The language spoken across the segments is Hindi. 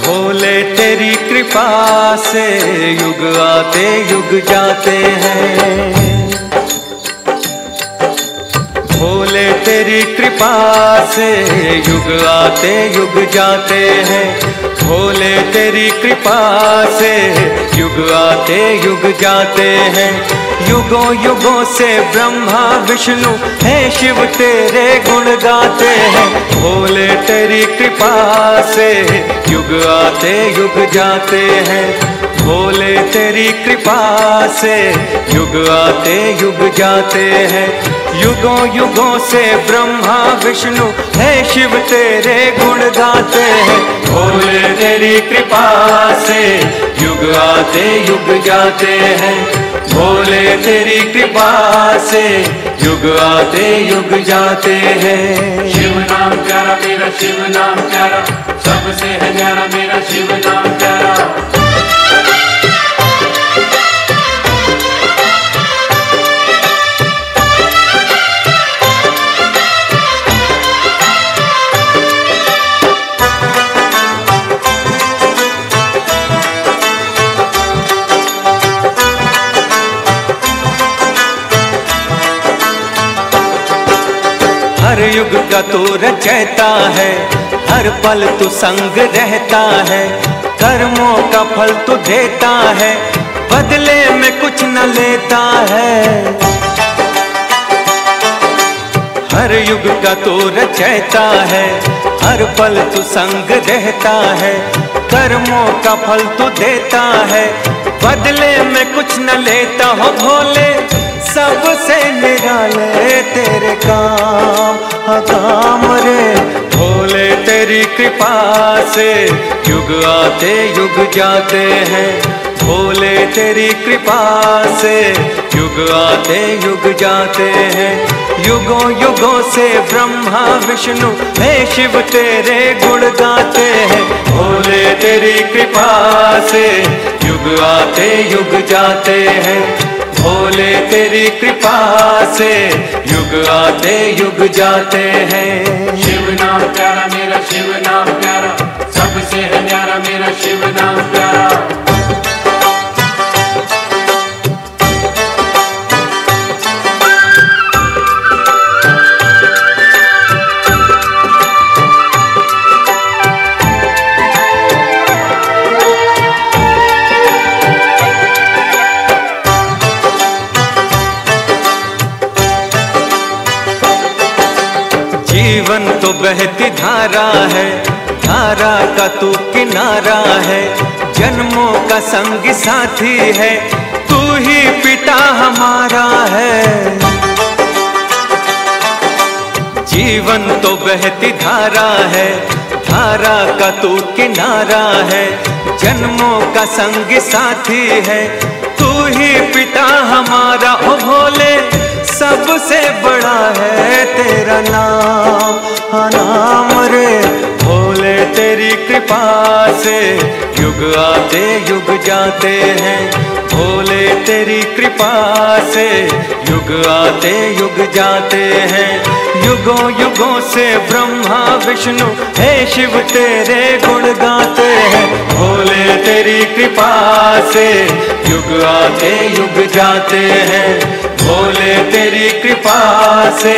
भोले तेरी कृपा से युग आते, युग जाते हैं। भोले तेरी कृपा से युग आते, युग जाते हैं। भोले तेरी कृपा से युग युग जाते हैं। युगों युगों से ब्रह्मा, विष्णु है शिव तेरे गुण गाते हैं। भोले तेरी कृपा से युग आते, युग जाते हैं। भोले, तेरी कृपा से युग आते, युग जाते हैं। युगों युगों से ब्रह्मा, विष्णु, है शिव, तेरे गुण गाते हैं। भोले, तेरी कृपा से युग आते, युग जाते हैं। भोले, तेरी कृपा से युग आते, युग जाते हैं। शिव नाम प्यारा, मेरा शिव नाम प्यारा। सबसे है मेरा शिव नाम प्यारा। युग का तू रचैता है। हर पल तू संग रहता है। कर्मों का फल तू देता है। बदले में कुछ न लेता है। हर युग का तू रचैता है। हर पल तू संग रहता है। कर्मों का फल तू देता है। बदले में कुछ न लेता हो भोले। सबसे निराले तेरे काम। हाँ काम रे। भोले तेरी कृपा से युग आते, युग जाते हैं। भोले तेरी कृपा से युग आते, युग जाते हैं। युगों युगों से ब्रह्मा, विष्णु, हे शिव तेरे गुण गाते हैं। भोले तेरी कृपा से युग आते, युग जाते हैं। भोले तेरी कृपा से युग आते, युग जाते हैं। शिव नाम प्यारा, मेरा शिव नाम प्यारा। जीवन तो बहती धारा है, धारा का तू किनारा है, जन्मों का संग साथी है, तू ही पिता हमारा है। जीवन तो बहती धारा है, धारा का तू किनारा है, जन्मों का संग साथी है, तू ही पिता हमारा, ओ भोले सबसे बड़ा है तेरा नाम। हाँ नाम रे। भोले तेरी कृपा से युग आते, युग जाते हैं। भोले तेरी कृपा से युग आते, युग जाते हैं। युगों युगों से ब्रह्मा, विष्णु, हे शिव तेरे गुण गाते हैं। भोले तेरी कृपा से युग आते, युग जाते हैं। भोले तेरी कृपा से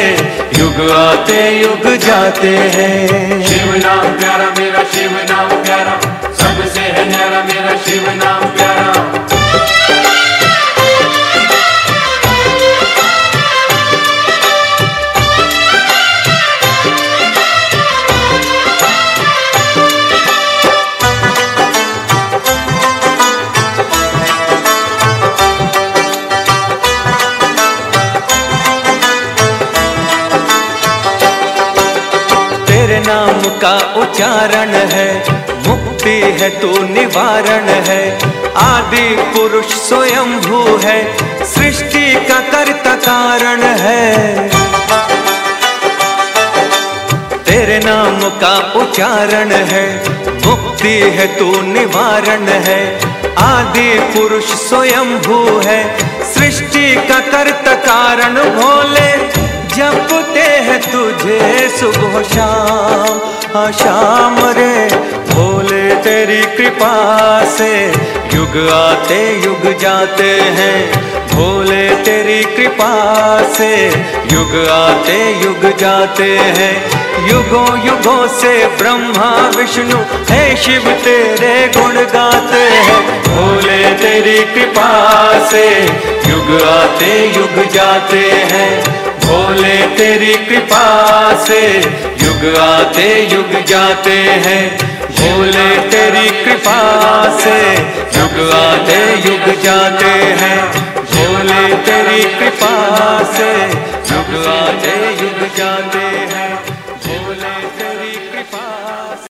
युग आते, युग जाते हैं। शिव नाम प्यारा, मेरा शिव नाम प्यारा। सबसे है न्यारा, मेरा शिव नाम प्यारा। का उच्चारण है, मुक्ति है तू निवारण है। आदि पुरुष स्वयं भू है, सृष्टि का कर्ता कारण है। तेरे नाम का उच्चारण है, मुक्ति है तू निवारण है। आदि पुरुष स्वयं भू है, सृष्टि का कर्ता कारण भोले। जपते हैं तुझे सुबह शाम। हाँ शाम रे, भोले तेरी कृपा से युग आते, युग जाते हैं। भोले तेरी कृपा से युग आते, युग जाते हैं। युगों युगों से ब्रह्मा, विष्णु, है शिव तेरे गुण गाते हैं। भोले तेरी कृपा से युग आते, युग जाते हैं। भोले तेरी कृपा से, युग आते, युग जाते हैं। भोले तेरी कृपा से, युग आते